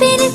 फिर